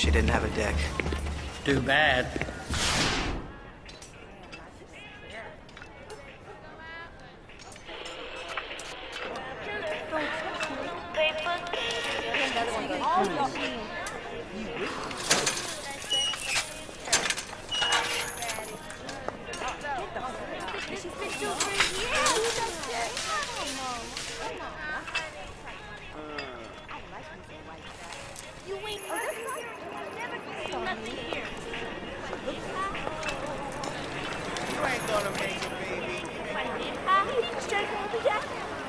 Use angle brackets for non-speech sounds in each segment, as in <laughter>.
she didn't have a deck. Too bad. Baby. Lady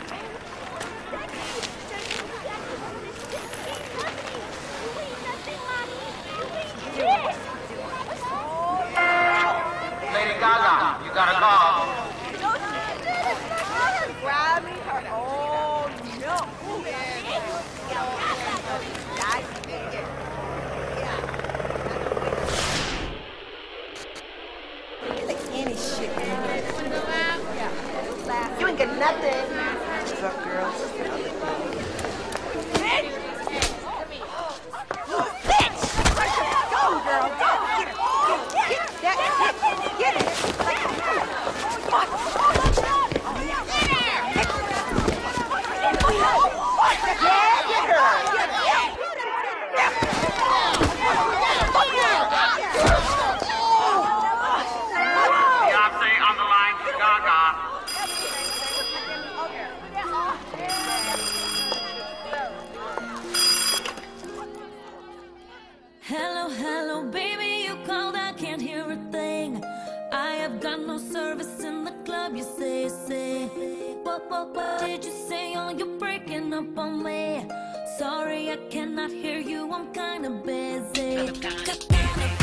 have got no service in the club, you say, say. What, what, what did you say? Oh, you're breaking up on me. Sorry, I cannot hear you, I'm kinda busy.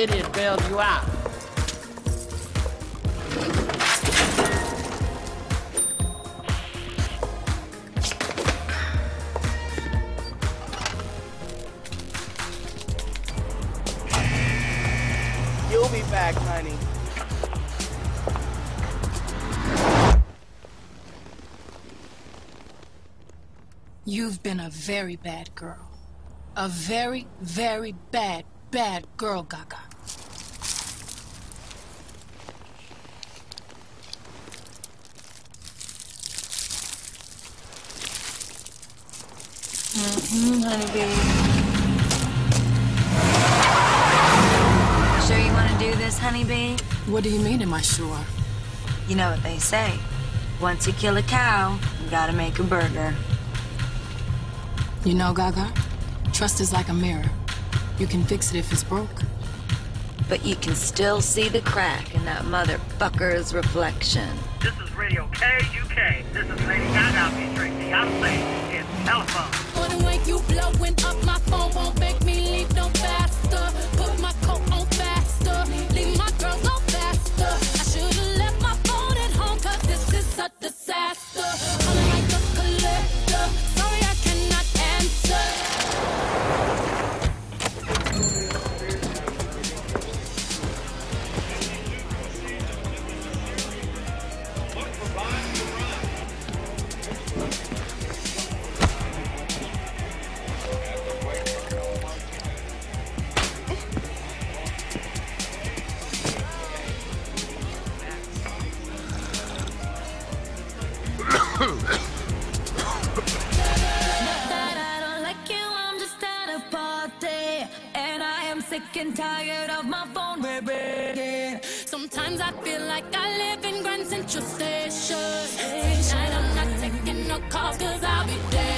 Idiot bailed you out. You'll be back, honey. You've been a very bad girl. A very, very bad, bad girl, Gaga. Mm-hmm, honeybee. Sure you want to do this, honeybee? What do you mean, am I sure? You know what they say. Once you kill a cow, you gotta make a burger. You know, Gaga, trust is like a mirror. You can fix it if it's broke. But you can still see the crack in that motherfucker's reflection. This is Radio KUK. This is Lady Gaga featuring Beyonce in Telephone. Way you blowing up my phone won't make me leave no faster. Put my sick and tired of my phone ringing. Sometimes I feel like I live in Grand Central Station. Tonight I'm not taking no calls cause I'll be dancing.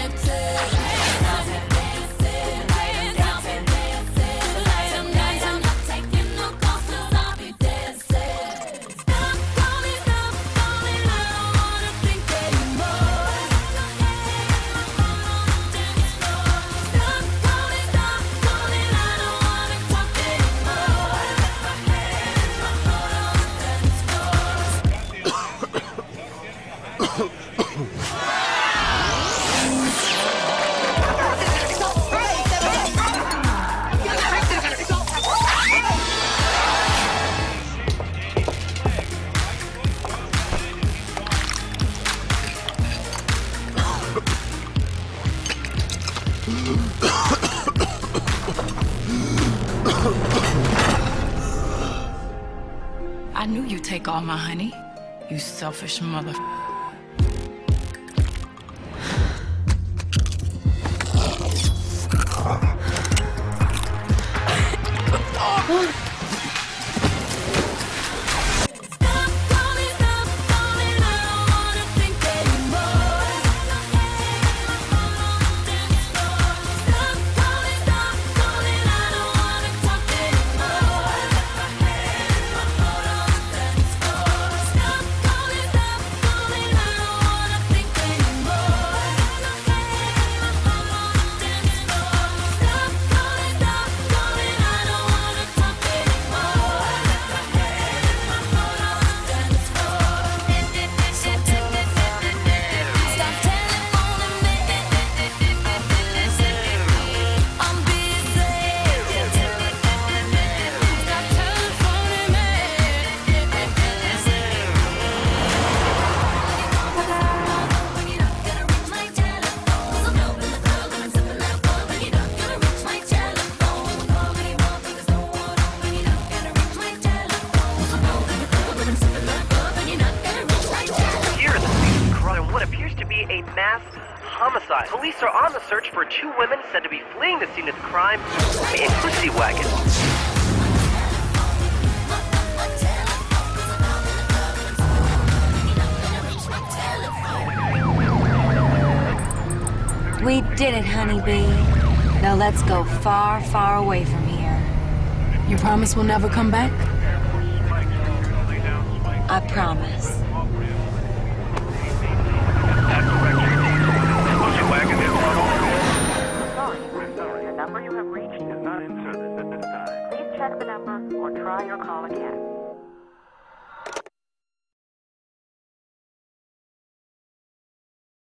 Knew you'd take all my honey. You selfish mother. <sighs> <sighs> <sighs> Oh. Homicide. Police are on the search for two women said to be fleeing the scene of the crime in pussy wagon. We did it, honeybee. Now let's go far, far away from here. You promise we'll never come back? I promise.